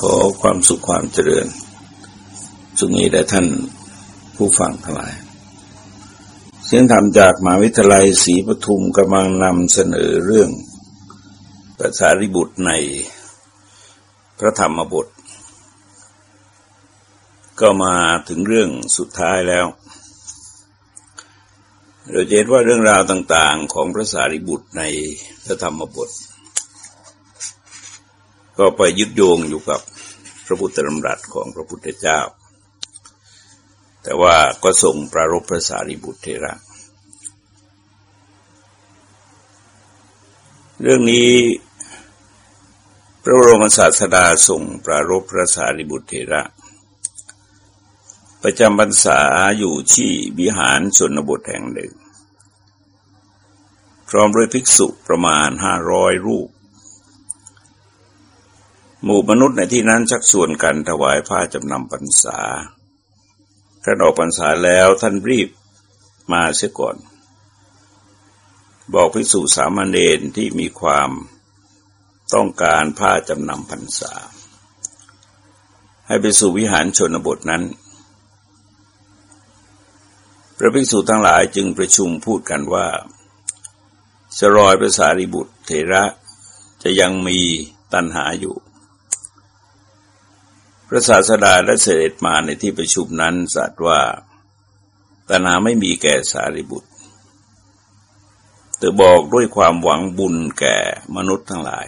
ขอความสุขความเจริญ สุขนี้แด่ท่านผู้ฟังทั้งหลาย เสียงธรรมจากมหาวิทยาลัยศรีปทุมกำลังนำเสนอเรื่องภาษาริบุตรในพระธรรมบท ก็มาถึงเรื่องสุดท้ายแล้ว เราเห็นว่าเรื่องราวต่าง ๆ ของพระสารีบุตรในพระธรรมบท ก็ไปยึดโยงอยู่กับพระพุทธธรรมรัตของพระพุทธเจ้า แต่ว่าก็ส่งประรบพระสารีบุตรเทระเรื่องนี้พระบรมศาสดาส่งประรบพระสารีบุตรเทระ ประจำพรรษาอยู่ที่วิหารชนบทแห่งหนึ่ง พร้อมด้วยภิกษุประมาณห้าร้อยรูป หมู่มนุษย์ในที่นั้นชักส่วนกันถวายผ้าจำนำพรรษาครั้นออกพรรษาแล้วท่านรีบมาเสียก่อน บอกภิกษุสามเณรที่มีความต้องการผ้าจำนำพรรษา ให้ไปสู่วิหารชนบทนั้น พระภิกษุทั้งหลายจึงประชุมพูดกันว่าสรอยพระสารีบุตรเถระจะยังมีตัณหาอยู่ พระศาสดาและเสด็จมาในที่ประชุมนั้นสัตว์ว่าตนาไม่มีแก่สารีบุตรแต่บอกด้วยความหวังบุญแก่มนุษย์ทั้งหลาย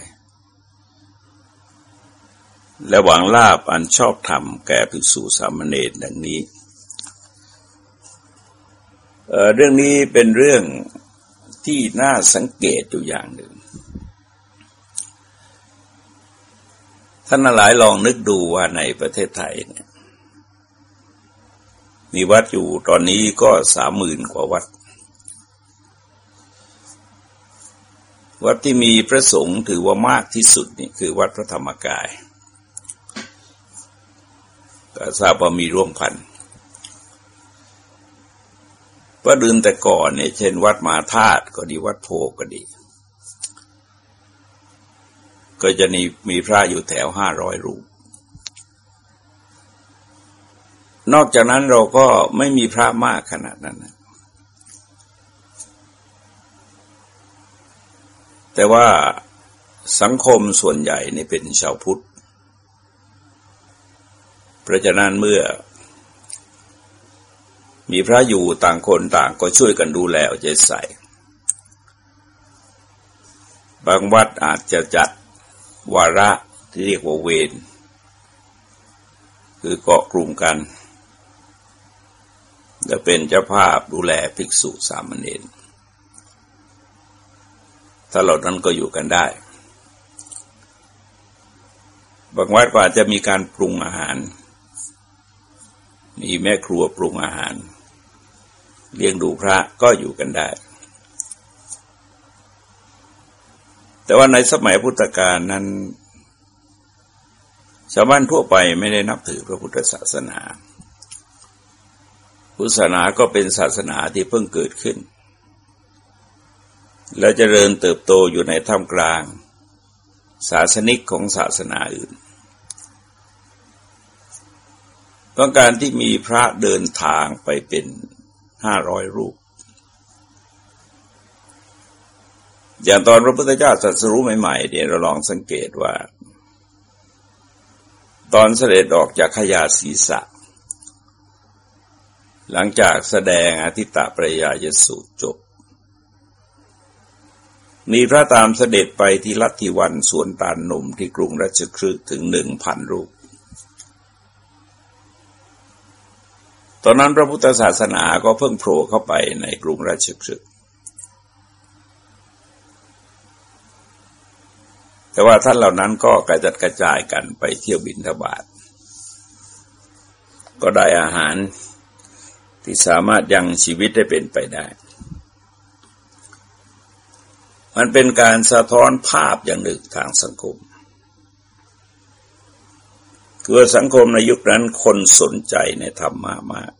และหวังลาบอันชอบธรรมแก่ภิกษุสามเณรดังนี้เเรื่องนี้เป็นเรื่องที่น่าสังเกตอยู่อย่างหนึ่ง ท่านหลายลองนึกดูว่าในประเทศไทยเนี่ยมีวัดอยู่ตอนนี้ก็สามหมื่นกว่าวัด วัดที่มีพระสงฆ์ถือว่ามากที่สุดนี่คือวัดพระธรรมกายก็ทราบว่ามีร่วมพันว่าดืนแต่ก่อนเนี่ยเช่นวัดมาธาตุก็ดีวัดโพก็ดี ก็จะมีมีพระอยู่แถวห้าร้อยรูป นอกจากนั้นเราก็ไม่มีพระมากขนาดนั้นนะแต่ว่าสังคมส่วนใหญ่นี่เป็นชาวพุทธ เพราะฉะนั้นเมื่อ มีพระอยู่ต่างคนต่างก็ช่วยกันดูแลใจใส่ บางวัดอาจจะจัด วาระที่เรียกว่าเวรคือเกาะกลุ่มกัน จะเป็นเจ้าภาพดูแลภิกษุสามเณรถ้าเหล่านั้นก็อยู่กันได้ บางวัดก็อาจจะมีการปรุงอาหาร มีแม่ครัวปรุงอาหาร เลี้ยงดูพระก็อยู่กันได้ แต่ว่าในสมัยพุทธกาลนั้น ชาวบ้านทั่วไปไม่ได้นับถือพระพุทธศาสนา พุทธศาสนาก็เป็นศาสนาที่เพิ่งเกิดขึ้น และเจริญเติบโตอยู่ในท่ามกลาง ศาสนิกของศาสนาอื่น ต้องการที่มีพระเดินทางไปเป็นห้าร้อยรูป อย่างตอนพระพุทธเจ้าตรัสรู้ใหม่ๆเนี่ยเราลองสังเกตว่า ตอนเสด็จออกจากขยาศีสะ หลังจากแสดงอธิตะปริยายสูตรจบ มีพระตามเสด็จไปที่ลัทธิวันสวนตาลนมที่กรุงราชคฤห์ถึงหนึ่งพันรูปตอนนั้นพระพุทธศาสนาก็เพิ่งโผล่เข้าไปในกรุงราชคฤห์ แต่ว่าท่านเหล่านั้นก็กระจัดกระจายกันไปเที่ยวบินทบาทก็ได้อาหารที่สามารถยังชีวิตได้เป็นไปได้ มันเป็นการสะท้อนภาพอย่างหนึ่งทางสังคม คือสังคมในยุคนั้นคนสนใจในธรรมามาก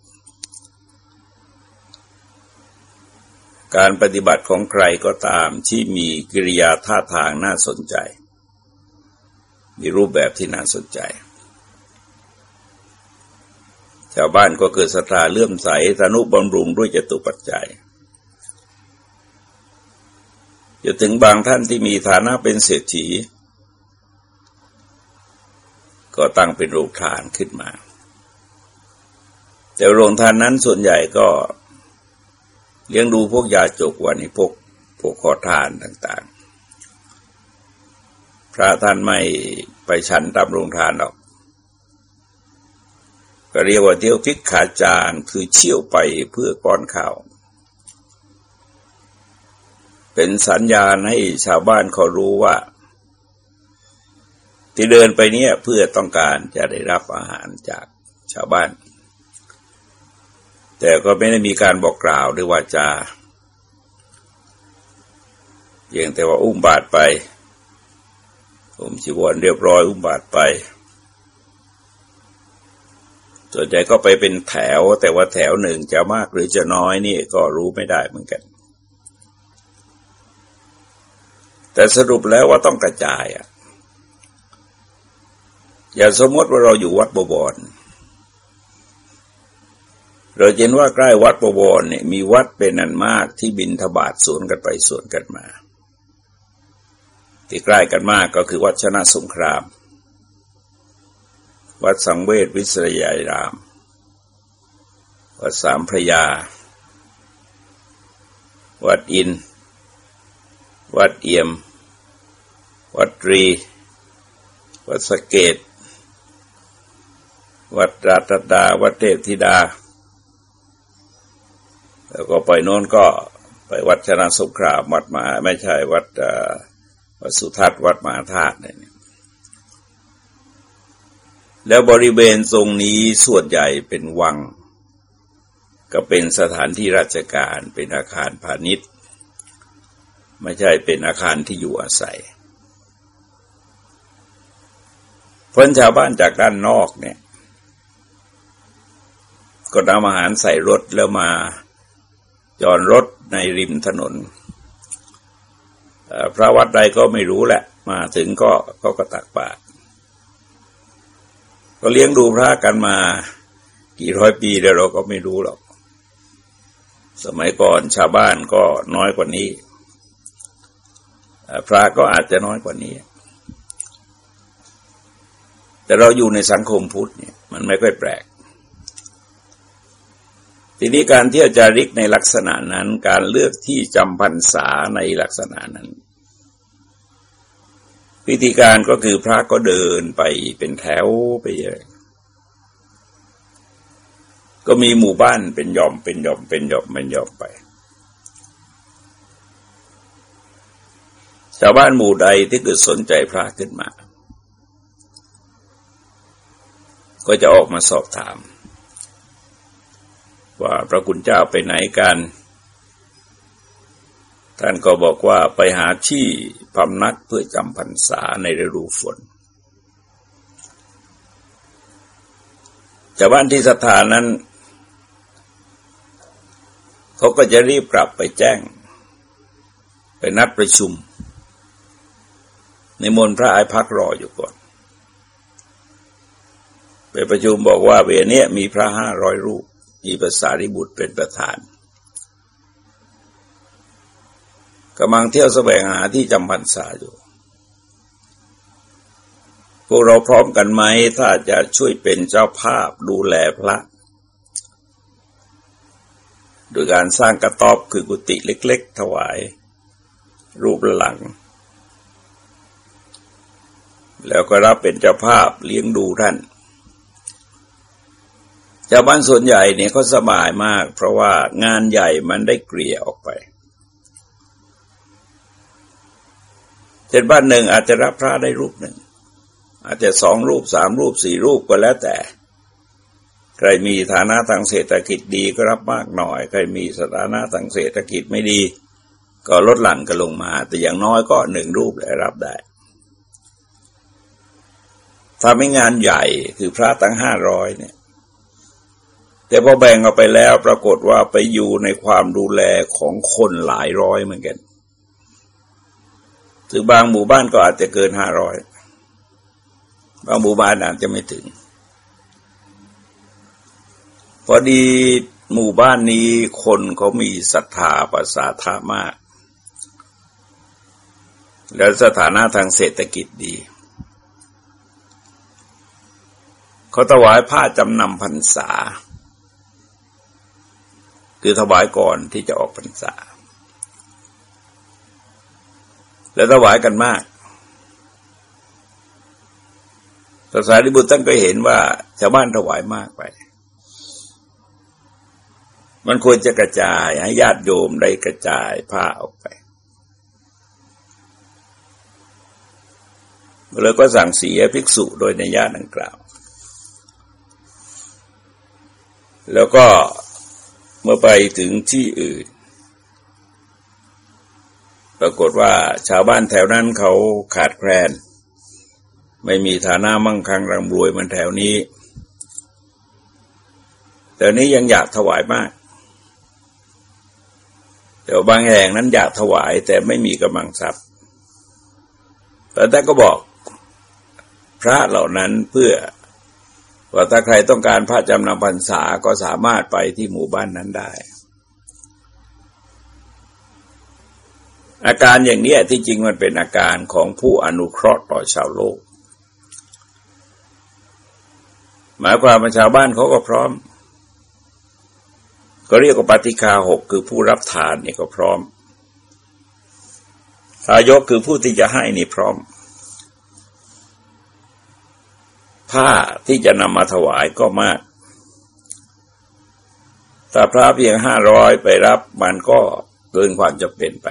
การปฏิบัติของใครก็ตามที่มีกิริยาท่าทางน่าสนใจ มีรูปแบบที่น่าสนใจ ชาวบ้านก็เกิดศรัทธาเลื่อมใสสนุบำรุงด้วยจตุปัจจัยจะถึงบางท่านที่มีฐานะเป็นเศรษฐี ก็ตั้งเป็นโรงทานขึ้นมา แต่โรงทานนั้นส่วนใหญ่ก็เลี้ยงดูพวกยาจกวันนี้พวกพวกขอทานต่าง ๆ พระท่านไม่ไปฉันตามโรงทานหรอก ก็เรียกว่าเที่ยวพิกขาจารคือเชี่ยวไปเพื่อก้อนข้าว เป็นสัญญาณให้ชาวบ้านเขารู้ว่า ที่เดินไปเนี่ยเพื่อต้องการจะได้รับอาหารจากชาวบ้าน แต่ก็ไม่ได้มีการบอกกล่าวด้วยว่าจะเพียงแต่ว่าอุ้มบาทไป ผมชีวรเรียบร้อยอุ้มบาทไป ส่วนใหญ่ก็ไปเป็นแถว แต่ว่าแถวหนึ่งจะมากหรือจะน้อยนี่ก็รู้ไม่ได้เหมือนกัน แต่สรุปแล้วว่าต้องกระจายอะ อย่าสมมติว่าเราอยู่วัดบวรเราเห็นว่าใกล้วัดบวรเนี่ยมีวัดเป็นอันมากที่บินทบาทสวนกันไปสวนกันมา ที่ใกล้กันมากก็คือวัดชนะสงคราม วัดสังเวชวิสยายราม วัดสามพระยา วัดอิน วัดเอี่ยม วัดตรี วัดสเกต วัดราตดา วัดเทพธิดา แล้วก็ไปโน้นก็ไปวัดชนะสงครามวัดมาไม่ใช่วัด วัดสุทัศน์วัดมหาธาตุเนี่ยแล้วบริเวณตรงนี้ส่วนใหญ่เป็นวัง ก็เป็นสถานที่ราชการเป็นอาคารพาณิชย์ ไม่ใช่เป็นอาคารที่อยู่อาศัยเพราะชาวบ้านจากด้านนอกเนี่ย ก็นำอาหารใส่รถแล้วมาจอดรถในริมถนน พระวัดใดก็ไม่รู้แหละ มาถึงก็ก็กระตักบาตรก็เลี้ยงดูพระกันมา กี่ร้อยปีแล้วเราก็ไม่รู้หรอก สมัยก่อนชาวบ้านก็น้อยกว่านี้ พระก็อาจจะน้อยกว่านี้ แต่เราอยู่ในสังคมพุทธเนี่ย มันไม่ค่อยแปลก ทีนี้การที่จาริกในลักษณะนั้น การเลือกที่จำพรรษาในลักษณะนั้นวิธีการก็คือพระก็เดินไปเป็นแถวไปเลยก็มีหมู่บ้านเป็นหย่อมเป็นหย่อมเป็นหย่อมเป็นหย่อมไป ชาวบ้านหมู่ใดที่เกิดสนใจพระขึ้นมา ก็จะออกมาสอบถาม ว่าพระคุณเจ้าไปไหนกัน ท่านก็บอกว่าไปหาที่พำนักเพื่อจำพรรษาในฤดูฝนชาวบ้านที่สถานนั้น เขาก็จะรีบกลับไปแจ้ง ไปนัดประชุม ในมนพระอายพักรออยู่ก่อน ไปประชุมบอกว่าเวเนี้ยมีพระห้าร้อยรูป มีภาษาริบุตรเป็นประธานกำลังเที่ยวแสวงหาที่จำพรรษาอยู่ พวกเราพร้อมกันไหม ถ้าจะช่วยเป็นเจ้าภาพดูแลพระโดยการสร้างกระต๊อบคือกุฏิเล็ก ๆ ถวาย รูปหลัง แล้วก็รับเป็นเจ้าภาพเลี้ยงดูท่าน ชาวบ้านส่วนใหญ่เนี่ยเขาสบายมาก เพราะว่างานใหญ่มันได้เกลี่ยออกไปเช่นบ้านหนึ่งอาจจะรับพระได้รูปหนึ่ง อาจจะสองรูปสามรูปสี่รูปก็แล้วแต่ ใครมีฐานะทางเศรษฐกิจดีก็รับมากหน่อย ใครมีสถานะทางเศรษฐกิจไม่ดี ก็ลดหลั่นกันลงมา แต่อย่างน้อยก็หนึ่งรูปแหละรับได้ทำให้งานใหญ่คือพระตั้งห้าร้อยเนี่ย แต่พอแบ่งออกไปแล้วปรากฏว่าไปอยู่ในความดูแลของคนหลายร้อยเหมือนกันถึงบางหมู่บ้านก็อาจจะเกินห้าร้อยบางหมู่บ้านอาจจะไม่ถึง พอดีหมู่บ้านนี้คนเขามีศรัทธาภาษาธามาก แล้วสถานะทางเศรษฐกิจดี เขาถวายผ้าจำนำพรรษา คือถวายก่อนที่จะออกพรรษา แล้วถวายกันมากภาษาริบุตรท่านก็เห็นว่า ชาวบ้านถวายมากไป มันควรจะกระจายให้ญาติโยมได้กระจายผ้าออกไป แล้วก็สั่งเสียภิกษุโดยในญาติดังกล่าว แล้วก็ เมื่อไปถึงที่อื่น ปรากฏว่าชาวบ้านแถวนั้นเขาขาดแคลน ไม่มีฐานะมั่งคั่งร่ำรวยมันแถวนี้ แต่นี้ยังอยากถวายมากแต่บางแห่งนั้นอยากถวายแต่ไม่มีกำลังทรัพย์แต่ท่านก็บอกพระเหล่านั้นเพื่อ ว่าถ้าใครต้องการพระจำนำพรรษาก็สามารถไปที่หมู่บ้านนั้นได้ อาการอย่างนี้ที่จริงมันเป็นอาการของผู้อนุเคราะห์ต่อชาวโลก หมายความว่าชาวบ้านเขาก็พร้อม ก็เรียกว่าปฏิคาหกคือผู้รับทานนี่ก็พร้อมทายกคือผู้ที่จะให้นี่พร้อม ผ้าที่จะนำมาถวายก็มาก ถ้าพระเพียงห้าร้อยไปรับมันก็เกินความจะเป็นไป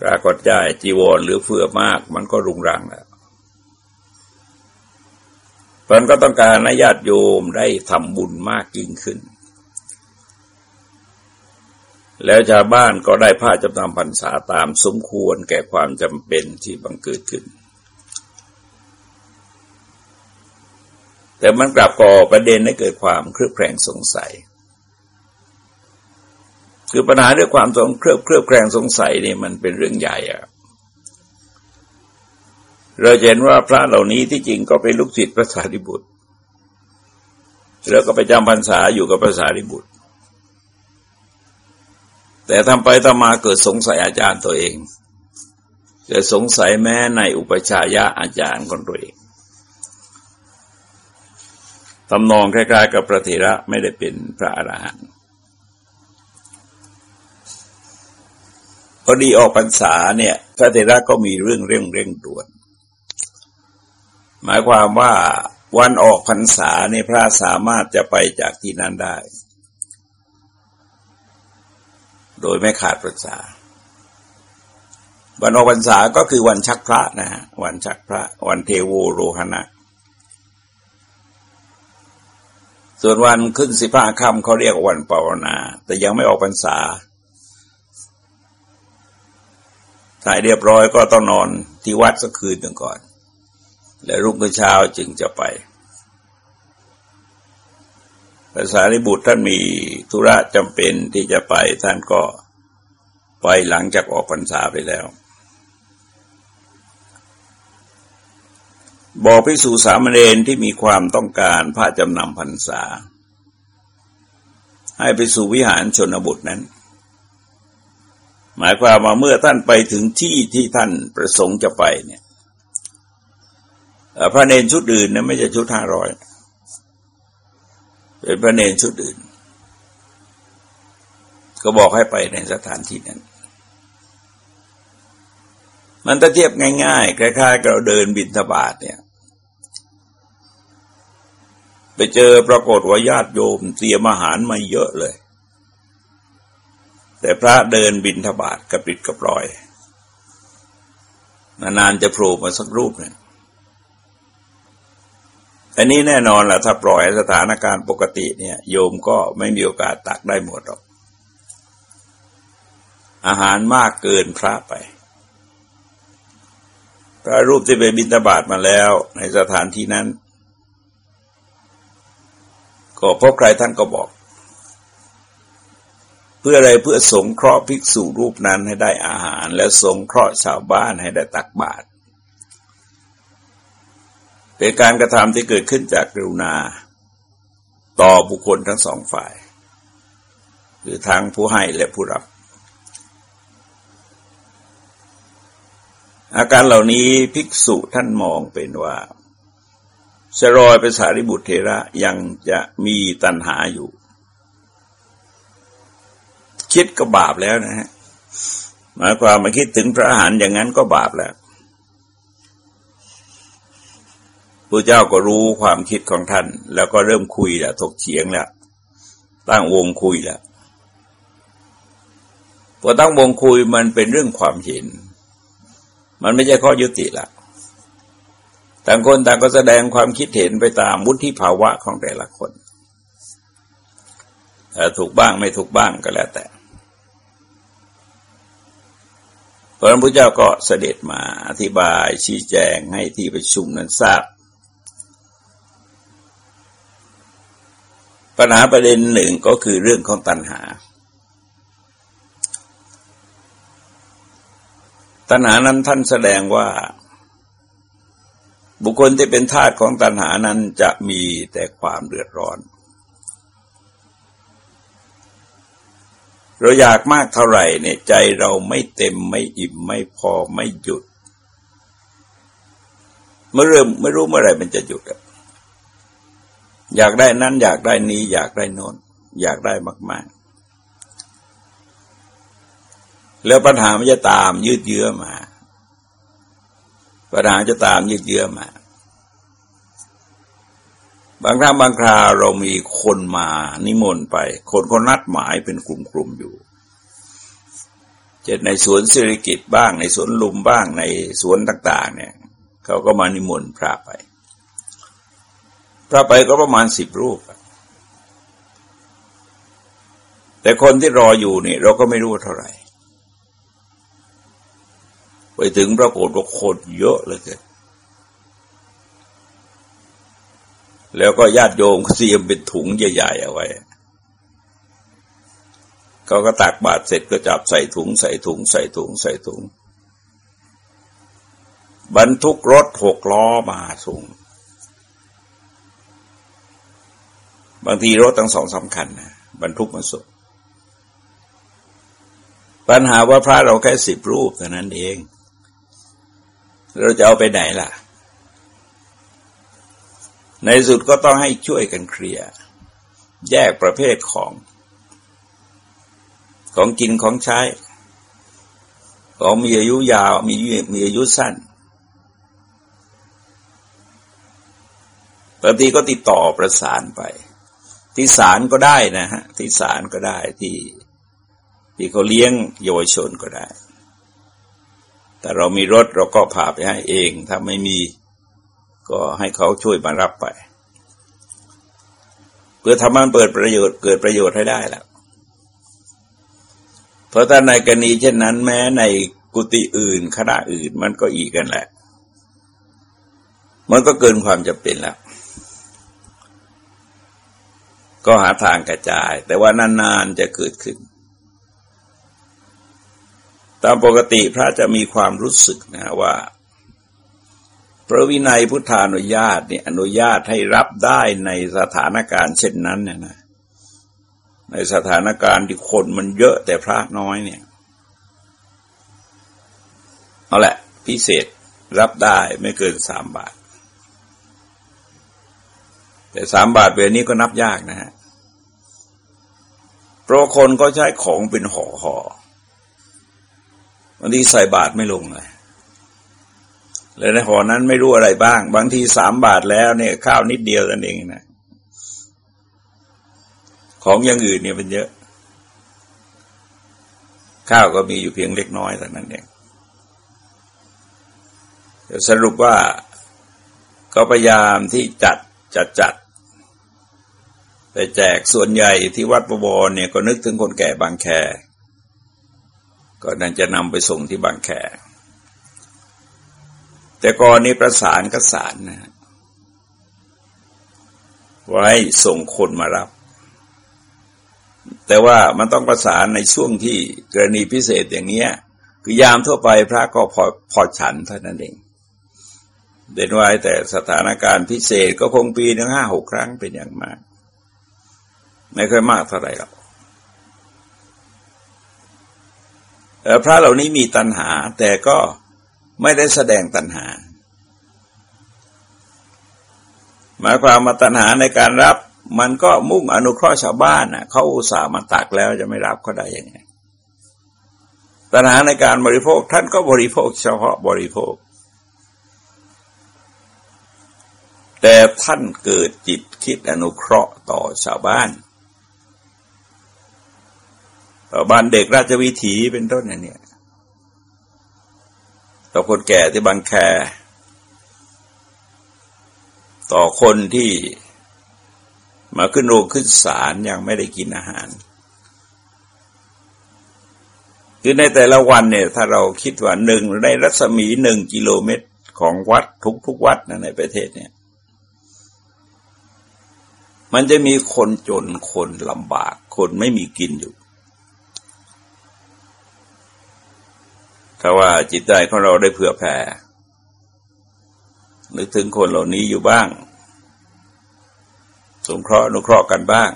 ปรากฏใจจีวรหรือเฟื่อมากมันก็รุงรังแล้วมันก็ต้องการให้ญาติโยมได้ทำบุญมากยิ่งขึ้น แล้วชาวบ้านก็ได้ผ้าจำนำพรรษาตามสมควรแก่ความจำเป็นที่บังเกิดขึ้น แต่มันกลับก่อประเด็นให้เกิดความเครือบแคลงสงสัย คือปัญหาเรื่องความสงเครือบเครือบแคลงสงสัยนี่มันเป็นเรื่องใหญ่อะเราเห็นว่าพระเหล่านี้ที่จริงก็เป็นลูกศิษย์พระสารีบุตร แล้วก็ไปจำพรรษาอยู่กับพระสารีบุตร แต่ทำไปทำมาเกิดสงสัยอาจารย์ตัวเองเกิดสงสัยแม้ในอุปชายะอาจารย์คนตัวเอง ตำนองคล้ายๆ กับพระเถระไม่ได้เป็นพระอรหันต์พอดีออกพรรษาเนี่ย พระเถระก็มีเรื่องเร่งเร่งด่วน หมายความว่าวันออกพรรษาเนี่ยพระสามารถจะไปจากที่นั้นได้ โดยไม่ขาดพรรษาวันออกพรรษาก็คือวันชักพระนะฮะวันชักพระ วันเทโวโรหณะ ส่วนวันขึ้นสิบห้าค่ำเขาเรียกวันปาวนา แต่ยังไม่ออกพรรษาถ่ายเรียบร้อยก็ต้องนอนที่วัดสักคืนหนึ่งก่อน และรุ่งเช้าจึงจะไปภาษาริบุตรท่านมีธุระจำเป็นที่จะไปท่านก็ไปหลังจากออกพรรษาไปแล้ว บอกพิสูสามเณรที่มีความต้องการพระจำนำพรรษา ให้ไปสู่วิหารชนบุตรนั้น หมายความว่าเมื่อท่านไปถึงที่ที่ท่านประสงค์จะไปเนี่ยพระเนนชุดอื่นนะไม่ใช่ชุดห้าร้อยเป็นพระเนนชุดอื่น ก็บอกให้ไปในสถานที่นั้นมันถ้าเทียบง่ายๆคล้ายๆกับเราเดินบินทบาทเนี่ย ไปเจอปรากฏว่าญาติโยมเตรียมอาหารมาเยอะเลย แต่พระเดินบินทบาทกระปิดกระปลอย นานๆจะโผล่มาสักรูปหนึ่งอันนี้แน่นอนแหละถ้าปล่อยสถานการณ์ปกติเนี่ย โยมก็ไม่มีโอกาสตักได้หมดหรอก อาหารมากเกินพระไป พระรูปที่ไปบิณฑบาตมาแล้วในสถานที่นั้น ก็พบใครท่านก็บอก เพื่ออะไรเพื่อสงเคราะห์ภิกษุรูปนั้นให้ได้อาหาร และสงเคราะห์ชาวบ้านให้ได้ตักบาตรเป็นการกระทำที่เกิดขึ้นจากกรุณา ต่อบุคคลทั้งสองฝ่าย คือทางผู้ให้และผู้รับ อาการเหล่านี้ภิกษุท่านมองเป็นว่า สรอยเป็นสารีบุตรเทระยังจะมีตัณหาอยู่ คิดก็บาปแล้วนะฮะหมายความมาคิดถึงพระอาหารอย่างนั้นก็บาปแล้วพระเจ้าก็รู้ความคิดของท่าน แล้วก็เริ่มคุยแล้วถกเฉียงแล้วตั้งวงคุยแล้วพอตั้งวงคุยมันเป็นเรื่องความเห็น มันไม่ใช่ข้อยุติละ ต่างคนต่างก็แสดงความคิดเห็นไปตามวุฒิภาวะของแต่ละคนถูกบ้างไม่ถูกบ้างก็แล้วแต่พระพุทธเจ้าก็เสด็จมาอธิบายชี้แจงให้ที่ประชุมนั้นทราบ ปัญหาประเด็นหนึ่งก็คือเรื่องของตัณหา ตัณหานั้นท่านแสดงว่า บุคคลที่เป็นทาสของตัณหานั้นจะมีแต่ความเดือดร้อน เราอยากมากเท่าไหร่เนี่ยใจเราไม่เต็มไม่อิ่มไม่พอไม่หยุด เมื่อเริ่มไม่รู้เมื่อไหร่มันจะหยุดอะอยากได้นั้น อยากได้นี้ อยากได้นอนอยากได้มาก ๆ แล้วปัญหามันจะตามยืดเยื้อมา ปัญหาจะตามยืดเยื้อมา บางครั้งบางคราวเรามีคนมานิมนต์ไป คนคนนัดหมายเป็นกลุ่มๆอยู่เช่นในสวนสิริกิตบ้าง ในสวนลุมบ้างในสวนต่าง ๆ เนี่ยเขาก็มานิมนต์พระไป พระไปก็ประมาณสิบรูป แต่คนที่รออยู่นี่ เราก็ไม่รู้เท่าไหร่ ไปถึงปรากฏว่าคนเยอะเลยเกิแล้วก็ญาติโยมเสียมเป็นถุงใหญ่ๆเอาไว้เขาก็ตักบาตรเสร็จก็จับใส่ถุง ใส่ถุง ใส่ถุง ใส่ถุง บรรทุกรถหกล้อมาส่งบางทีรถตั้งสองสาคัญนะบรรทุกมาส่งปัญหาว่าพระเราแค่สิบรูปเท่านั้นเอง เราจะเอาไปไหนล่ะ ในสุดก็ต้องให้ช่วยกันเคลียร์แยกประเภทของ ของกินของใช้ ของมีอายุยาวมีมีอายุสั้นบางทีก็ติดต่อประสานไป ที่ศาลก็ได้นะฮะ ที่ศาลก็ได้ที่ที่เขาเลี้ยงเยาวชนก็ได้ แต่เรามีรถเราก็พาไปให้เอง ถ้าไม่มีก็ให้เขาช่วยมารับไป เพื่อทำมันเปิดประโยชน์เกิดประโยชน์ให้ได้แล้วเพราะถ้าในกรณีเช่นนั้นแม้ในกุฏิอื่นคณะอื่นมันก็อีกกันแหละ มันก็เกินความจะเป็นแล้ว ก็หาทางกระจาย แต่ว่านานๆจะเกิดขึ้น ตามปกติพระจะมีความรู้สึกนะว่า พระวินัยพุทธานุญาตเนี่ยอนุญาตให้รับได้ในสถานการณ์เช่นนั้นเนี่ยนะในสถานการณ์ที่คนมันเยอะแต่พระน้อยเนี่ยเอาแหละ พิเศษรับได้ไม่เกินสามบาท แต่สามบาทเวลนี้ก็นับยากนะฮะเพราะคนก็ใช้ของเป็นห่อห่อ บางทีใส่บาทไม่ลงเลยเลยในหอนั้นไม่รู้อะไรบ้าง บางทีสามบาทแล้วเนี่ย ข้าวนิดเดียวนั่นเองนะ ของอย่างอื่นเนี่ยเป็นเยอะ ข้าวก็มีอยู่เพียงเล็กน้อยแต่นั้นเองสรุปว่าเขาพยายามที่จัดจัดจัดไปแจกส่วนใหญ่ที่วัดประบรเนี่ยก็นึกถึงคนแก่บางแค ก็นั่นจะนำไปส่งที่บางแค แต่ก่อนนี้ประสานก็สารนะไว้ส่งคนมารับ แต่ว่ามันต้องประสานในช่วงที่กรณีพิเศษอย่างเนี้คือยามทั่วไปพระก็พอพอฉันเท่านั้นเองเด่นไว้แต่สถานการณ์พิเศษก็คงปีหนึ่งห้าหกครั้งเป็นอย่างมาก ไม่ค่อยมากเท่าไหร่หรอก พระเหล่านี้มีตัณหา แต่ก็ไม่ได้แสดงตัณหา หมายความมาตัณหาในการรับมันก็มุ่งอนุเคราะห์ชาวบ้านน่ะเขาอุตส่าห์มาตักแล้วจะไม่รับเขาได้ยังไงตัณหาในการบริโภคท่านก็บริโภคเฉพาะบริโภค แต่ท่านเกิดจิตคิดอนุเคราะห์ต่อชาวบ้าน บ้านเด็กราชวิถีเป็นต้นเนี่ยต่อคนแก่ที่บางแค ต่อคนที่มาขึ้นโรงขึ้นศาลยังไม่ได้กินอาหาร คือในแต่ละวันเนี่ย ถ้าเราคิดว่าหนึ่งในรัศมีหนึ่งกิโลเมตรของวัดทุกทุกวัดนะในประเทศเนี่ย มันจะมีคนจนคนลำบาก คนไม่มีกินอยู่ ถ้าว่าจิตใจของเราได้เผื่อแผ่นึกถึงคนเหล่านี้อยู่บ้าง สงเคราะห์นุเคราะห์กันบ้าง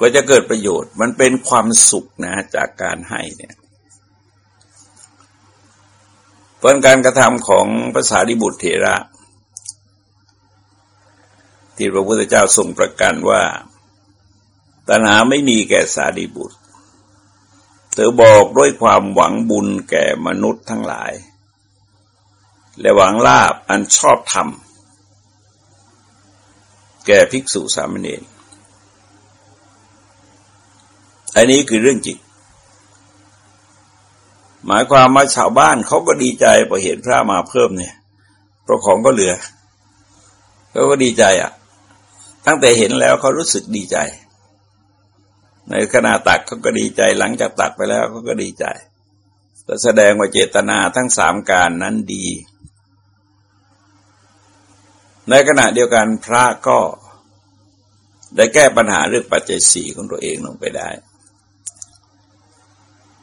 ก็จะเกิดประโยชน์ มันเป็นความสุขนะจากการให้เนี่ยเพราะการกระทำของภาษาดิบุตรเถระ ที่พระพุทธเจ้าทรงประกันว่าตัณหาไม่มีแก่สารีบุตร เธอบอกด้วยความหวังบุญแก่มนุษย์ทั้งหลาย และหวังลาบอันชอบธรรม แก่ภิกษุสามเณรอันนี้คือเรื่องจริงหมายความว่าชาวบ้านเขาก็ดีใจพอเห็นพระมาเพิ่มเนี่ยเพราะของก็เหลือเขาก็ดีใจอะ ตั้งแต่เห็นแล้วเขารู้สึกดีใจ ในขณะตักเขาก็ดีใจหลังจากตักไปแล้วเขาก็ดีใจแสดงว่าเจตนาทั้งสามการนั้นดี ในขณะเดียวกันพระก็ได้แก้ปัญหาเรื่องปัจเจัยสี่ของตัวเองลงไปได้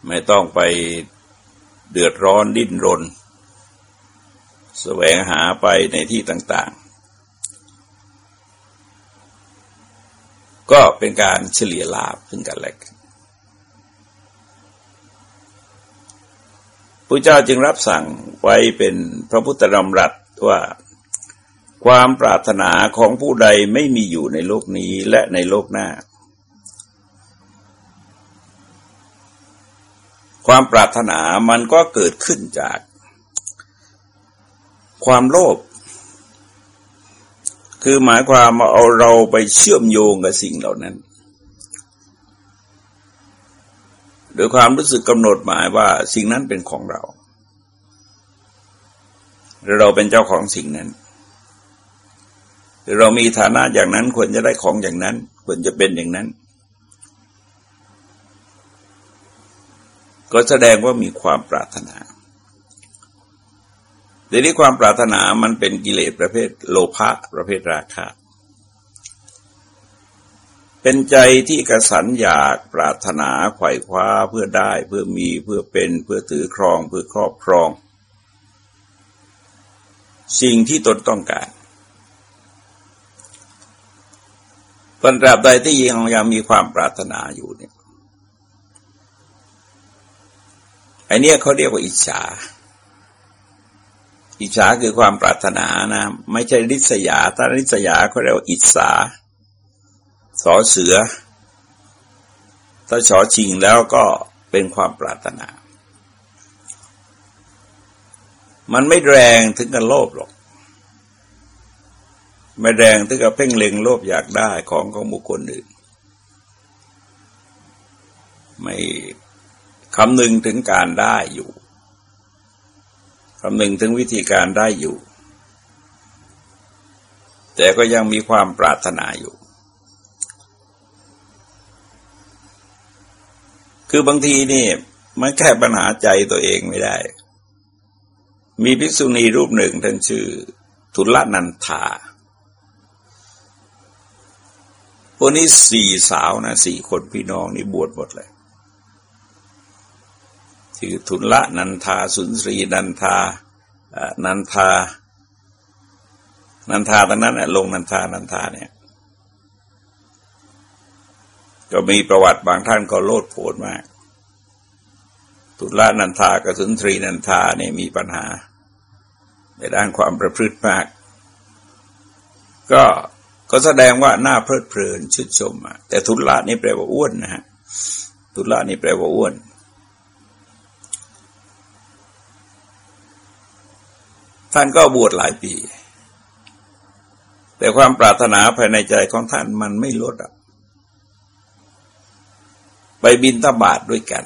ไม่ต้องไปเดือดร้อนดิ้นรน แสวงหาไปในที่ต่าง ก็เป็นการเฉลี่ยลาบซึ่งกันและกันพระเจ้าจึงรับสั่งไว้เป็นพระพุทธดำรัสว่าความปรารถนาของผู้ใดไม่มีอยู่ในโลกนี้และในโลกหน้า ความปรารถนามันก็เกิดขึ้นจาก ความโลภ คือหมายความว่าเอาเราไปเชื่อมโยงกับสิ่งเหล่านั้นโดยความรู้สึกกำหนดหมายว่าสิ่งนั้นเป็นของเรา เราเป็นเจ้าของสิ่งนั้น เรามีฐานะอย่างนั้นควรจะได้ของอย่างนั้น ควรจะเป็นอย่างนั้น ก็แสดงว่ามีความปรารถนา แต่นี้ความปรารถนามันเป็นกิเลสประเภทโลภะประเภทราคะ เป็นใจที่กระสันอยากปรารถนาไขว่คว้าเพื่อได้เพื่อมีเพื่อเป็นเพื่อถือครองเพื่อครอบครอง สิ่งที่ตนต้องการตนตราบใดที่ยังยังมีความปรารถนาอยู่เนี่ยไอเนี้ยเขาเรียกว่าอิจฉา อิจฉาคือความปรารถนานะ ไม่ใช่ริษยา ถ้าริษยาเขาเรียกว่าอิจฉาสอเสือ ถ้าชอชิงแล้วก็เป็นความปรารถนา มันไม่แรงถึงกับโลภหรอก ไม่แรงถึงกับเพ่งเล็งโลภอยากได้ของของบุคคลอื่น ไม่คำนึงถึงการได้อยู่ คำหนึ่งถึงวิธีการได้อยู่ แต่ก็ยังมีความปรารถนาอยู่ คือบางทีนี่มันแก้ปัญหาใจตัวเองไม่ได้ มีภิกษุณีรูปหนึ่งท่านชื่อทุลนันทาพวกนี้สี่สาวนะสี่คนพี่น้องนี่บวชหมดเลย ชื่อทุนละนันทาสุนทรีนันทานันทา นันทาตอนนั้นลงนันทานันทาเนี่ยก็มีประวัติบางท่านก็โลดโผนมากตุลานันทากับสุนทรีนันทาเนี่ยมีปัญหา ในด้านความประพฤติมาก ก็ก็แสดงว่าหน้าเพลิดเพลินชื่นชมอะแต่ทุลานี่แปลว่าอ้วนนะฮะทุลานี่แปลว่าอ้วน ท่านก็บวชหลายปี แต่ความปรารถนาภายในใจของท่านมันไม่ลดอะไปบินตบาทด้วยกัน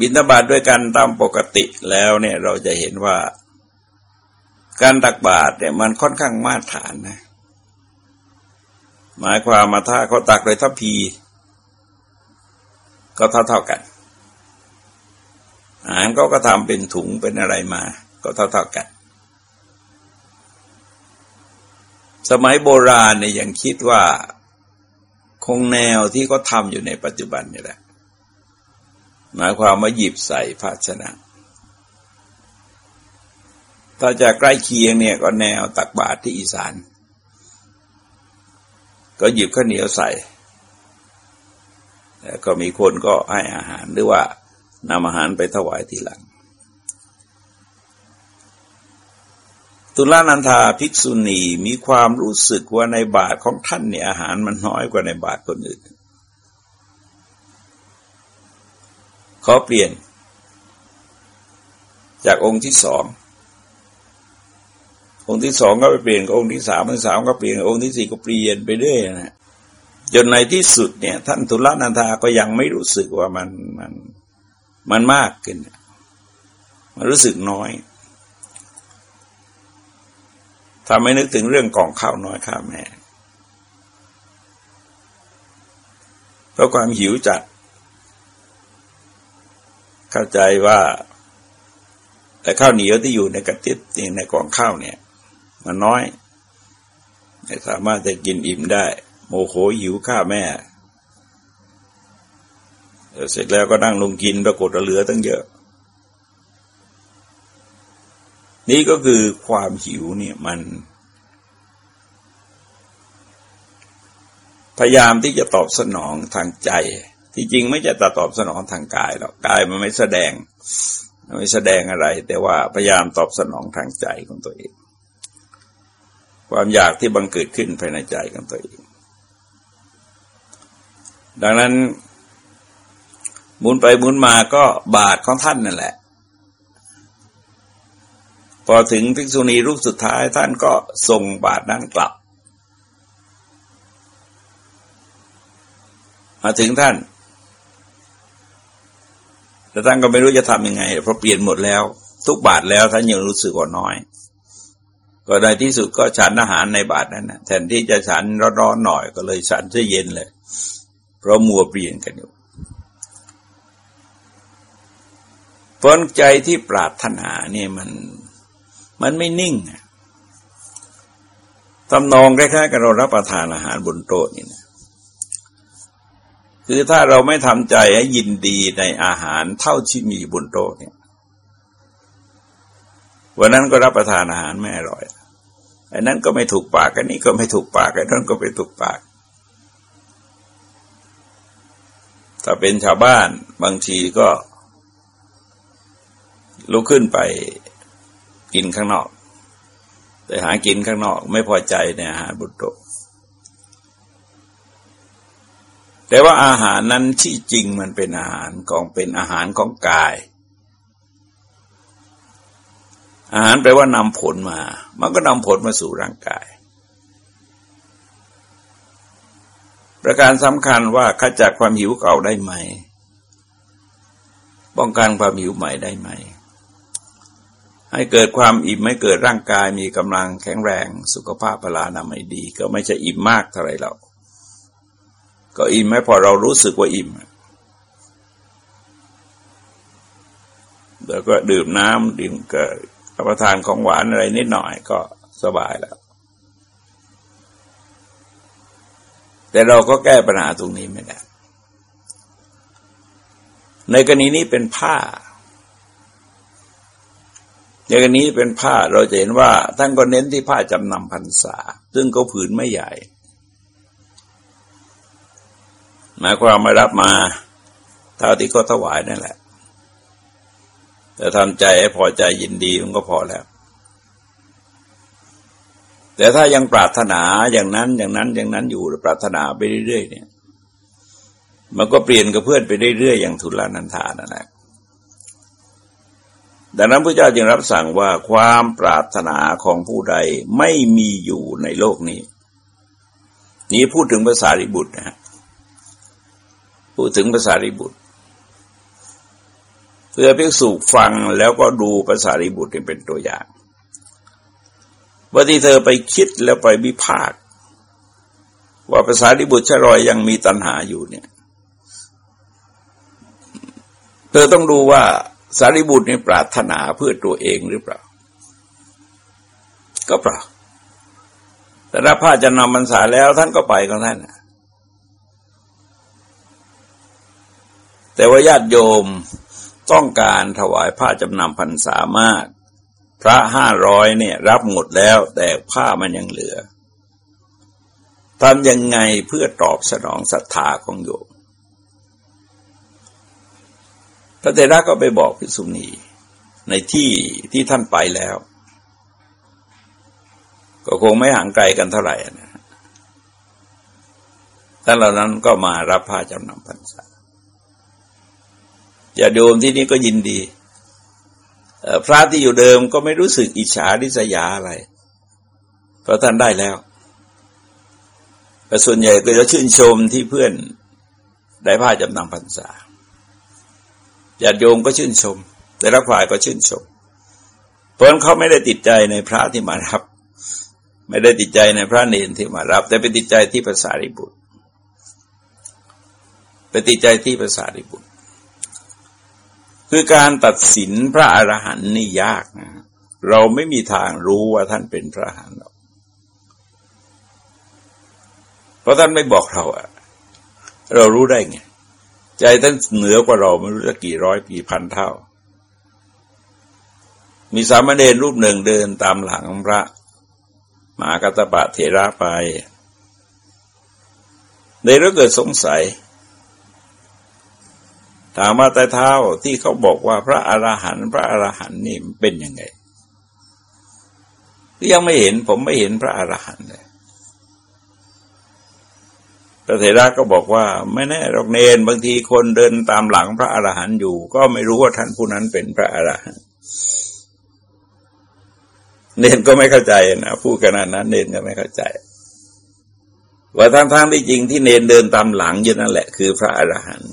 บินตบาทด้วยกันตามปกติแล้วเนี่ยเราจะเห็นว่า การตักบาตรเนี่ยมันค่อนข้างมาตรฐานนะ หมายความมาถ้าเขาตักโดยทัพพี ก็เท่าเท่ากัน อาหารก็ก็ทำเป็นถุงเป็นอะไรมา ก็เท่าๆกัน สมัยโบราณเนี่ยยังคิดว่าคงแนวที่เขาทำอยู่ในปัจจุบันนี่แหละ หมายความว่าหยิบใส่ภาชนะ ถ้าจะใกล้เคียงเนี่ยก็แนวตักบาตรที่อีสาน ก็หยิบข้าวเหนียวใส่แล้วก็มีคนก็ให้อาหารหรือว่า นำอาหารไปถวายทีหลัง ตุลานันทาภิกษุณีมีความรู้สึกว่าในบาทของท่านเนี่ยอาหารมันน้อยกว่าในบาทคนอื่น ขอเปลี่ยน จากองค์ที่สององค์ที่สองก็ไปเปลี่ยนองค์ที่สามองค์สามก็เปลี่ยนองค์ที่สี่ก็เปลี่ยนไปเรื่อยนะจนในที่สุดเนี่ย ท่านตุลานันทาก็ยังไม่รู้สึกว่ามันมัน มันมากขึ้น มันรู้สึกน้อยทำให้นึกถึงเรื่องกล่องข้าวน้อยข้าแม่เพราะความหิวจัด เข้าใจว่า แต่ข้าวเหนียวที่อยู่ในกระติบในกล่องข้าวเนี่ย มันน้อย ไม่สามารถจะกินอิ่มได้ โมโหหิวข้าแม่ เสร็จแล้วก็นั่งลงกินปรากฏเหลือตั้งเยอะ นี่ก็คือความหิวเนี่ยมัน พยายามที่จะตอบสนองทางใจ ที่จริงไม่จะตอบสนองทางกายหรอกกายมันไม่แสดงไม่แสดงอะไร แต่ว่าพยายามตอบสนองทางใจของตัวเอง ความอยากที่บังเกิดขึ้นภายในใจของตัวเอง ดังนั้น หมุนไปหมุนมาก็บาทของท่านนั่นแหละ พอถึงภิกษุณีรูปสุดท้ายท่านก็ส่งบาทนั้นกลับ มาถึงท่านแต่ท่านก็ไม่รู้จะทำยังไง เพราะเปลี่ยนหมดแล้ว ทุกบาทแล้วท่านยังรู้สึกว่าน้อย ก็ในที่สุดก็ฉันอาหารในบาทนั้นนะแทนที่จะฉันร้อนๆหน่อยก็เลยฉันจะเย็นเลย เพราะมัวเปลี่ยนกันอยู่ ผลใจที่ปรารถนาเนี่ยมันมันไม่นิ่งตำนองคล้ายๆกับเรารับประทานอาหารบนโต๊ะนี่นะคือถ้าเราไม่ทำใจให้ยินดีในอาหารเท่าที่มีบนโต๊ะเนี่ยวันนั้นก็รับประทานอาหารไม่อร่อยอันนั้นก็ไม่ถูกปากอันนี้ก็ไม่ถูกปากอันนั้นก็ไม่ถูกปาก ถ้าเป็นชาวบ้านบางทีก็ ลุกขึ้นไปกินข้างนอกแต่หากินข้างนอก ไม่พอใจในอาหารบุตรแต่ว่าอาหารนั้นที่จริงมันเป็นอาหารของเป็นอาหารของกาย อาหารแปลว่านำผลมา มันก็นำผลมาสู่ร่างกาย ประการสำคัญว่าขจัดความหิวเก่าได้ไหมป้องกันความหิวใหม่ได้ไหม ให้เกิดความอิ่มไม่เกิดร่างกายมีกำลังแข็งแรง สุขภาพพลานามัยดี ก็ไม่ใช่อิ่มมากเท่าไรเราก็อิ่มไม่พอเรารู้สึกว่าอิ่มแล้วก็ดื่มน้ำดื่มก็รับประทานของหวานอะไรนิดหน่อยก็สบายแล้ว แต่เราก็แก้ปัญหาตรงนี้ไม่ได้ ในกรณีนี้เป็นผ้า อย่างนี้เป็นผ้าเราจะเห็นว่าท่านก็เน้นที่ผ้าจำนำพรรษา ซึ่งก็ผืนไม่ใหญ่หมายความมารับมาเท่าที่เขาถวายนั่นแหละ แต่ทำใจให้พอใจยินดีมันก็พอแล้ว แต่ถ้ายังปรารถนาอย่างนั้นอย่างนั้นอย่างนั้นอยู่ปรารถนาไปเรื่อยๆเนี่ย มันก็เปลี่ยนกับเพื่อนไปเรื่อยๆอย่างทุลานันทานั่นแหละ ดังนั้นพระเจ้าจึงรับสั่งว่าความปรารถนาของผู้ใดไม่มีอยู่ในโลกนี้ นี้พูดถึงภาษาริบุตรนะฮะพูดถึงภาษาริบุตร เพื่อพิสูจฟังแล้วก็ดูภาษาริบุตรเป็นตัวอย่างว่าที่เธอไปคิดแล้วไปวิพากว่าภาษาริบุตรชรอยยังมีตัณหาอยู่เนี่ย เธอต้องดูว่า สารีบุตรนี่ปรารถนาเพื่อตัวเองหรือเปล่า ก็เปล่า แต่ถ้าพระจะนำมันสาแล้วท่านก็ไปของท่านแต่ว่าญาติโยมต้องการถวายผ้าจำนำพรรษามาก พระห้าร้อยเนี่ย รับหมดแล้วแต่ผ้ามันยังเหลือทำยังไงเพื่อตอบสนองศรัทธาของโยม พระเทระก็ไปบอกพิสุณีในที่ที่ท่านไปแล้ว ก็คงไม่ห่างไกลกันเท่าไหร่นะท่านเหล่านั้นก็มารับผ้าจำนำพรรษาอย่าโยมที่นี่ก็ยินดีพระที่อยู่เดิมก็ไม่รู้สึกอิจฉาริษยาอะไร เพราะท่านได้แล้วแต่ส่วนใหญ่ก็จะชื่นชมที่เพื่อนได้ผ้าจำนำพรรษา ญาติโยมก็ชื่นชม แต่ละฝ่ายก็ชื่นชม เพราะเขาไม่ได้ติดใจในพระที่มารับ ไม่ได้ติดใจในพระเนรที่มารับ แต่ไปติดใจที่ภาษาริบุตรไปติดใจที่ภาษาริบุตร คือการตัดสินพระอรหันต์นี่ยากนะเราไม่มีทางรู้ว่าท่านเป็นพระอรหันต์หรอกเพราะท่านไม่บอกเราอะเรารู้ได้ไง ใจท่านเหนือกว่าเราไม่รู้จะกี่ร้อยกี่พันเท่า มีสามเณรรูปหนึ่งเดินตามหลังพระมากัตปะเถระไปในเรื่องเกิดสงสัย ถามมาแต่เท้าที่เขาบอกว่าพระอราหันต์พระอราหันต์นี่เป็นยังไงยังไม่เห็นผมไม่เห็นพระอราหันต์เลย พระเถระก็บอกว่าไม่แน่หรอกเนนบางทีคนเดินตามหลังพระอรหันต์อยู่ ก็ไม่รู้ว่าท่านผู้นั้นเป็นพระอรหันต์เนนก็ไม่เข้าใจนะพูดขนาดนั้นเนนก็ไม่เข้าใจ ว่าทางทที่จริงที่เนนเดินตามหลังอยู่นั่นแหละคือพระอรหันต์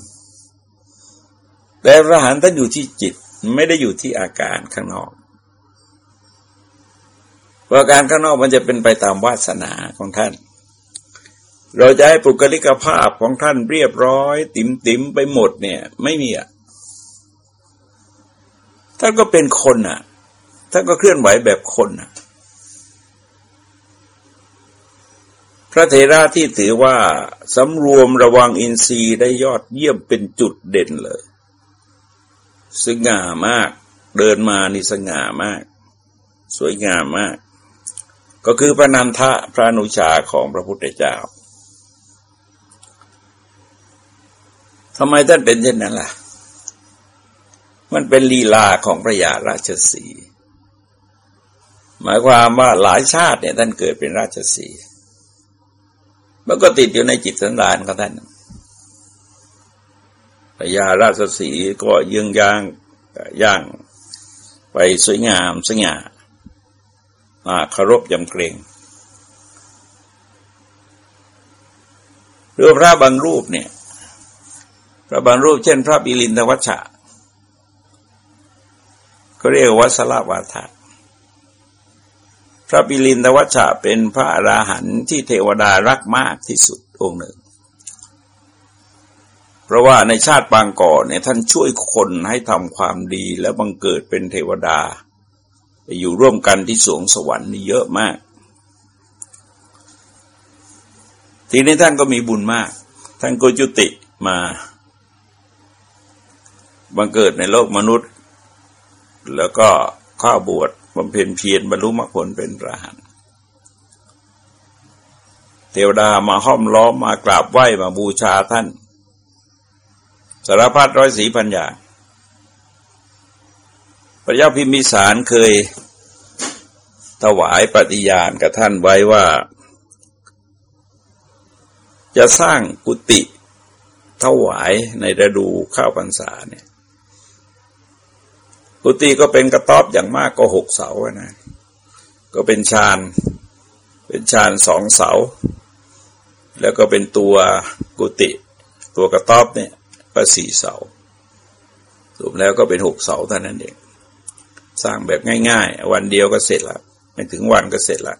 แต่พระอรหันต์ท่านอยู่ที่จิตไม่ได้อยู่ที่อาการข้างนอกเพราการข้างนอกมันจะเป็นไปตามวาสนาของท่าน เราจะให้ปุกลิกภาพของท่านเรียบร้อย ติมติมไปหมดเนี่ย ไม่มีอะท่านก็เป็นคนอะท่านก็เคลื่อนไหวแบบคนอะ พระเถระที่ถือว่าสำรวมระวังอินทรีย์ได้ยอดเยี่ยมเป็นจุดเด่นเลย สง่ามากเดินมานี่สง่ามาก สวยงามมาก ก็คือพระนันทะพระนุชาของพระพุทธเจ้า ทำไมท่านเป็นเช่นนั้นล่ะ มันเป็นลีลาของพระยาราชสีหมายความว่าหลายชาติเนี่ยท่านเกิดเป็นราชสีมันก็ติดอยู่ในจิตสันดานของท่านพระยาราชสีก็ยืงยางย่างไปสวยงามสง่ามาคารพยำเกรงเรือพระบางรูปเนี่ย พระบางรูปเช่น พระบิลินทวัชชะก็เรียกวัสลาวาทะพระบิลินทวัชชะเป็นพระอราหันต์ที่เทวดารักมากที่สุดองค์หนึ่ง เพราะว่าในชาติปางก่อนเนี่ยท่านช่วยคนให้ทำความดีแล้วบังเกิดเป็นเทวดา ไปอยู่ร่วมกันที่สวงสวรรค์นี่เยอะมาก ทีนี้ท่านก็มีบุญมาก ท่านก็จุติมา บังเกิดในโลกมนุษย์ แล้วก็ข้าบวชบำเพ็ญเพียรบรรลุมรรคผลเป็นพระหันเทวดามาห้อมล้อมมากราบไหว้มาบูชาท่าน สารพัดร้อยสีพันอย่างพระเจ้าพิมิสารเคยถวายปฏิญาณกับท่านไว้ว่า จะสร้างกุฏิถวายในฤดูข้าวพรรษาเนี่ย กุฏิก็เป็นกระต๊อบอย่างมากก็หกเสานะ ก็เป็นชานเป็นชานสองเสา แล้วก็เป็นตัวกุฏิตัวกระต๊อบเนี่ยก็สี่เสาสรุปแล้วก็เป็นหกเสาเท่านั้นเองสร้างแบบง่าย ๆ วันเดียวก็เสร็จละไม่ถึงวันก็เสร็จละ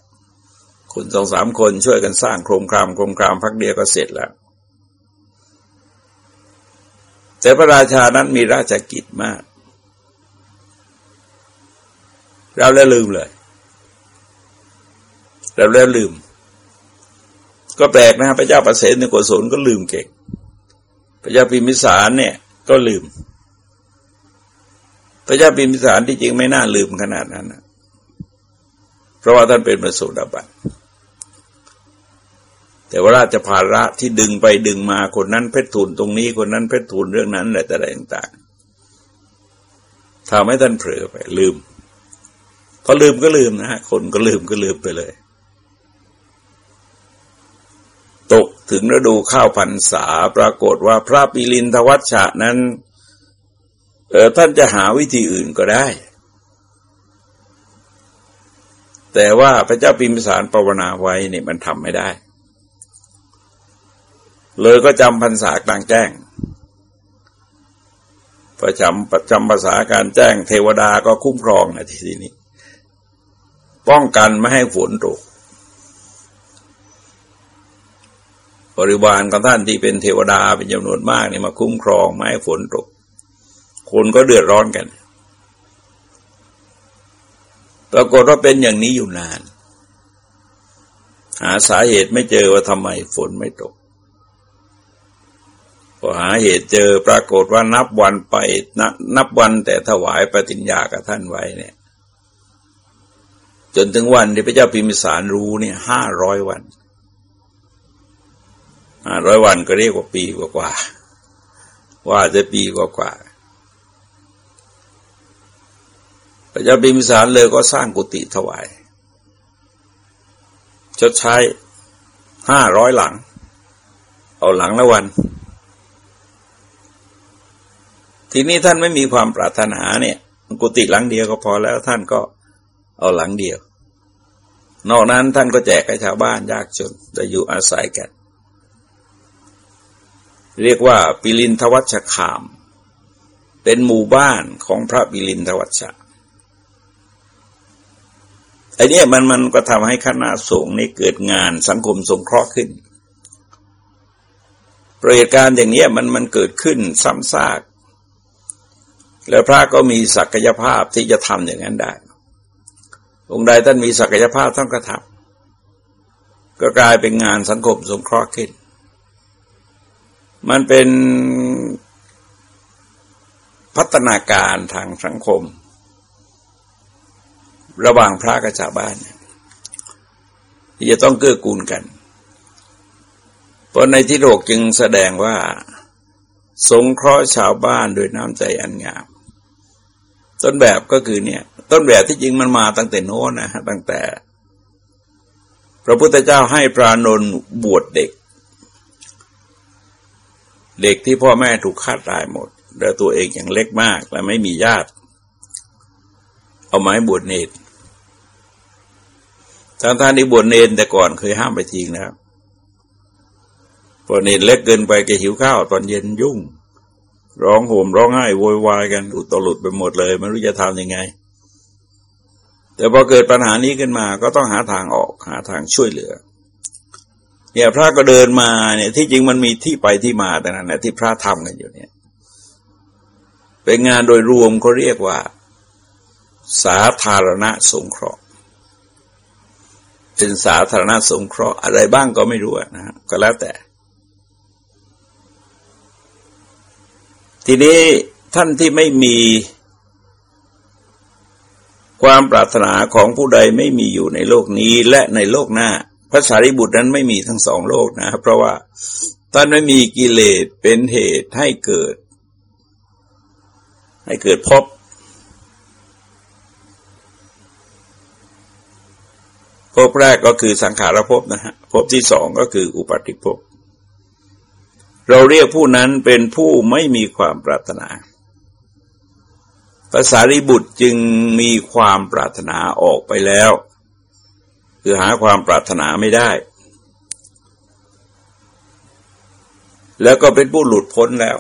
คนสองสามคนช่วยกันสร้างโครงครามโครงครามพักเดียวก็เสร็จแล้ว แต่พระราชานั้นมีราชกิจมาก เราแล้วลืมเลยเราแล้วลืม ก็แปลกนะพระเจ้าประเสริฐในโกศลก็ลืมเก่ง พระเจ้าพิมิสารเนี่ย ก็ลืม พระเจ้าพิมิสารที่จริงไม่น่าลืมขนาดนั้นนะเพราะว่าท่านเป็นประสูดาบัติแต่ว่าราชภาระที่ดึงไปดึงมาคนนั้นเพชรทูลตรงนี้คนนั้นเพชรทูลเรื่องนั้นอะไรต่างๆทำให้ท่านเผลอไปลืม อลืมก็ลืมนะฮะ คนก็ลืมก็ลืมไปเลย ตกถึงฤดูข้าวพรรษา ปรากฏว่าพระปิลินทวัชชะนั้นเออท่านจะหาวิธีอื่นก็ได้ แต่ว่าพระเจ้าพิมพิสารภาวนาไว้เนี่ยมันทำไม่ได้ เลยก็จำพรรษากลางแจ้งประจำประจำภาษาการแจ้งเทวดาก็คุ้มครองนะทีนี้ ป้องกันไม่ให้ฝนตกบริวารของท่านที่เป็นเทวดาเป็นจำนวนมากนี่มาคุ้มครองไม่ให้ฝนตก คนก็เดือดร้อนกัน ปรากฏว่าเป็นอย่างนี้อยู่นาน หาสาเหตุไม่เจอว่าทำไมฝนไม่ตกพอหาเหตุเจอปรากฏว่านับวันไปนนับวันแต่ถวายปฏิญญากับท่านไว้เนี่ย จนถึงวันที่พระเจ้าพิมพิสารรู้เนี่ยห้าร้อยวันห้าร้อยวันก็เรียกว่าปีกว่ากว่าว่าจะปีกว่าพระเจ้าพิมพิสารเลยก็สร้างกุฏิถวายชดใช้ห้าร้อยหลัง เอาหลังละวัน ทีนี้ท่านไม่มีความปรารถนาเนี่ย กุฏิหลังเดียวก็พอแล้วท่านก็ เอาหลังเดียว นอกนั้นท่านก็แจกให้ชาวบ้านยากจนจะอยู่อาศัยกัน เรียกว่าปิลินทวัชคาม เป็นหมู่บ้านของพระปิลินทวัชะไอ้นี่มันมันก็ทำให้คณะสงฆ์ในเกิดงานสังคมสงเคราะห์ขึ้นประเหตุการณ์อย่างนี้มันมันเกิดขึ้นซ้ำซาก แล้วพระก็มีศักยภาพที่จะทำอย่างนั้นได้ องค์ใดท่านมีศักยภาพท่านก็ทำก็กลายเป็นงานสังคมสงเคราะห์ขึ้น มันเป็นพัฒนาการทางสังคม ระหว่างพระกับชาวบ้านที่จะต้องเกื้อกูลกัน เพราะในที่โลกจึงแสดงว่า สงเคราะห์ชาวบ้านโดยน้ำใจอันงามต้นแบบก็คือเนี่ย ต้นแบบที่จริงมันมาตั้งแต่โน้นนะฮะตั้งแต่ พระพุทธเจ้าให้พระนนบวชเด็ก เด็กที่พ่อแม่ถูกฆ่าตายหมดแล้วตัวเองอย่างเล็กมากและไม่มีญาติ เอาไม้บวชเนตรทางท่านที่บวชเนรแต่ก่อนเคยห้ามไปจริงนะครับพอเนรเล็กเกินไปแกหิวข้าว ตอนเย็นยุ่ง ร้องโหมร้องไห้โวยวายกันอุตลุดไปหมดเลย ไม่รู้จะทำยังไง แต่พอเกิดปัญหานี้ขึ้นมาก็ต้องหาทางออกหาทางช่วยเหลือ เนี่ยพระก็เดินมาเนี่ยที่จริงมันมีที่ไปที่มาแต่นั้นแหละที่พระทำกันอยู่เนี่ย เป็นงานโดยรวมเขาเรียกว่า สาธารณะสงเคราะห์เป็นสาธารณะสงเคราะห์อะไรบ้างก็ไม่รู้นะฮะก็แล้วแต่ ทีนี้ท่านที่ไม่มี ความปรารถนาของผู้ใดไม่มีอยู่ในโลกนี้และในโลกหน้าพระสารีบุตรนั้นไม่มีทั้งสองโลกนะเพราะว่าท่านไม่มีกิเลสเป็นเหตุให้เกิด ให้เกิดพบภพแรกก็คือสังขารภพนะฮะภพที่สองก็คืออุปาติภพเราเรียกผู้นั้นเป็นผู้ไม่มีความปรารถนา ภาษาริบุตรจึงมีความปรารถนาออกไปแล้ว คือหาความปรารถนาไม่ได้ แล้วก็เป็นผู้หลุดพ้นแล้ว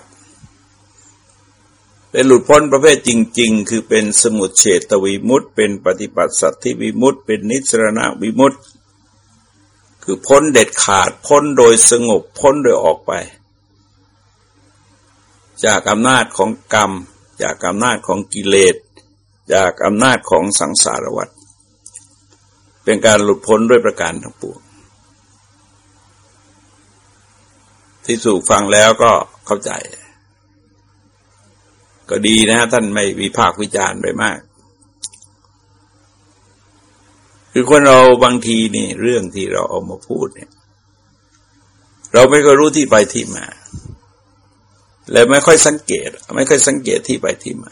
เป็นหลุดพ้นประเภทจริง ๆ คือเป็นสมุทเฉตวิมุตเป็นปฏิปัติสัตธิวิมุตเป็นนิสรณวิมุตคือพ้นเด็ดขาดพ้นโดยสงบพ้นโดยออกไป จากอำนาจของกรรม จากอำนาจของกิเลส จากอำนาจของสังสารวัฏเป็นการหลุดพ้นด้วยประการทั้งปวงที่สูกฟังแล้วก็เข้าใจ ก็ดีนะท่านไม่วิพากวิจารณ์ไปมาก คือคนเราบางทีนี่เรื่องที่เราเอามาพูดเนี่ย เราไม่ก็รู้ที่ไปที่มา และไม่ค่อยสังเกต ไม่ค่อยสังเกตที่ไปที่มา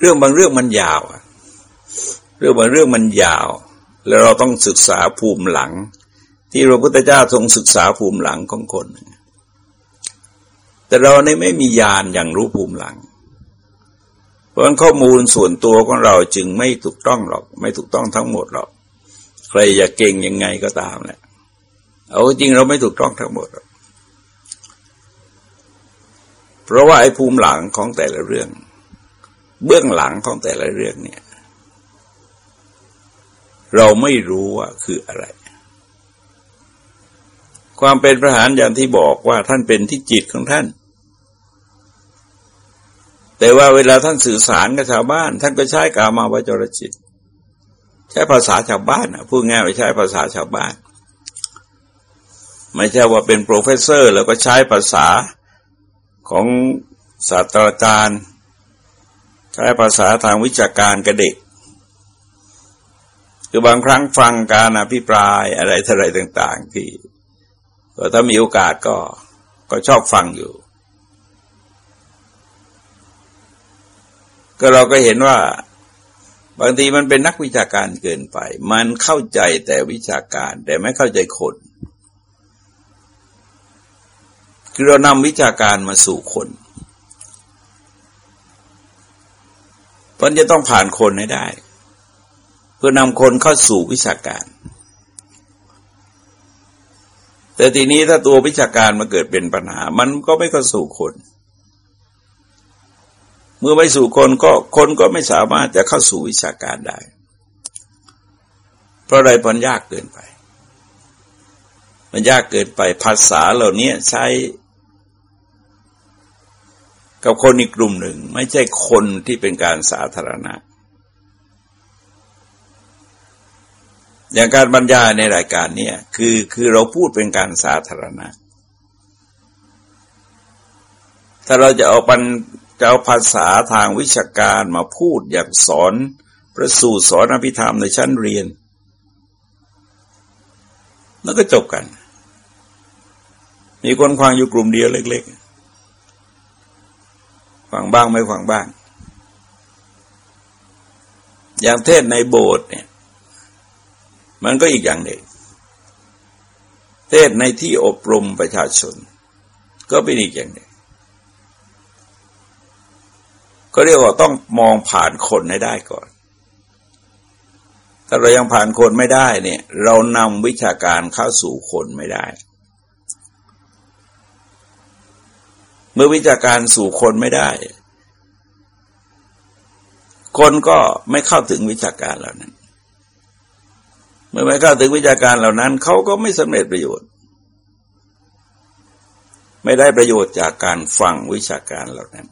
เรื่องบางเรื่องมันยาวอะเรื่องบางเรื่องมันยาว แล้วเราต้องศึกษาภูมิหลัง ที่พระพุทธเจ้าทรงศึกษาภูมิหลังของคน แต่เราในไม่มีญาณอย่างรู้ภูมิหลัง เพราะข้อมูลส่วนตัวของเราจึงไม่ถูกต้องหรอก ไม่ถูกต้องทั้งหมดหรอก ใครอยากเก่งยังไงก็ตามแหละเอาจริงเราไม่ถูกต้องทั้งหมดหรอก เพราะว่าไอ้ภูมิหลังของแต่ละเรื่อง เบื้องหลังของแต่ละเรื่องเนี่ย เราไม่รู้ว่าคืออะไร ความเป็นประหารอย่างที่บอกว่าท่านเป็นที่จิตของท่าน แต่ว่าเวลาท่านสื่อสารกับชาวบ้าน ท่านก็ใช้กามาวจรจิต ใช้ภาษาชาวบ้านพูดง่ายไปใช้ภาษาชาวบ้าน ไม่ใช่ว่าเป็น professor แล้วก็ใช้ภาษา ของศาสตราจารย์ ใช้ภาษาทางวิชาการกับเด็ก คือบางครั้งฟังการอภิปรายอะไรทอะไรต่าง ๆ ที่ก็ถ้ามีโอกาสก็ก็ชอบฟังอยู่ ก็เราก็เห็นว่า บางทีมันเป็นนักวิชาการเกินไป มันเข้าใจแต่วิชาการ แต่ไม่เข้าใจคน คือเรานำวิชาการมาสู่คนเพราะจะต้องผ่านคนให้ได้ เพื่อนำคนเข้าสู่วิชาการ แต่ทีนี้ถ้าตัววิชาการมาเกิดเป็นปัญหา มันก็ไม่เข้าสู่คน เมื่อไม่สู่คนก็คนก็ไม่สามารถจะเข้าสู่วิชาการได้ เพราะอะไรมันยากเกินไป มันยากเกินไปภาษาเหล่านี้ใช้ กับคนอีกกลุ่มหนึ่ง ไม่ใช่คนที่เป็นการสาธารณะ อย่างการบรรยายในรายการนี้คือคือเราพูดเป็นการสาธารณะ ถ้าเราจะเอาปันจะเอาภาษาทางวิชาการมาพูดอย่างสอนประสูตรสอนอภิธรรมในชั้นเรียน แล้วก็จบกัน มีคนฟังอยู่กลุ่มเดียวเล็ก ๆ ฟังบ้างไม่ฟังบ้าง อย่างเทศในโบสถ์เนี่ย มันก็อีกอย่างหนึ่ง เทศในที่อบรมประชาชน ก็เป็นอีกอย่างหนึ่ง ก็เรียกว่าต้องมองผ่านคนให้ได้ก่อน ถ้าเรายังผ่านคนไม่ได้เนี่ย เรานำวิชาการเข้าสู่คนไม่ได้ มื่อวิชาการสู่คนไม่ได้ คนก็ไม่เข้าถึงวิชาการเหล่านั้น เมื่อไม่เข้าถึงวิชาการเหล่านั้นเขาก็ไม่สำเร็จประโยชน์ ไม่ได้ประโยชน์จากการฟังวิชาการเหล่านั้น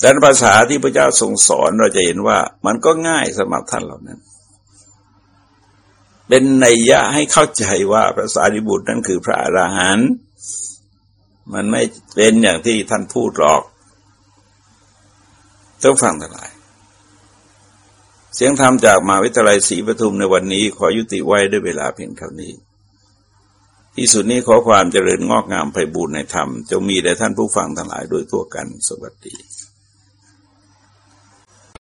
แต่ภาษาที่พระเจ้าทรงสอนเราจะเห็นว่า มันก็ง่ายสำหรับท่านเหล่านั้น เป็นในยยะให้เข้าใจว่าพระสารีบุตรนั้นคือพระอราหันต์ มันไม่เป็นอย่างที่ท่านพูดหรอกต้องฟังทั้งหลาย เสียงธรรมจากมหาวิทยาลัยศรีปทุมในวันนี้ ขอยุติไว้ด้วยเวลาเพียงเท่านี้ ที่สุดนี้ขอความเจริญงอกงามไปบูรณนธรรมจงมีแด่ท่านผู้ฟังทั้งหลายโดยทั่วกันสวัสดี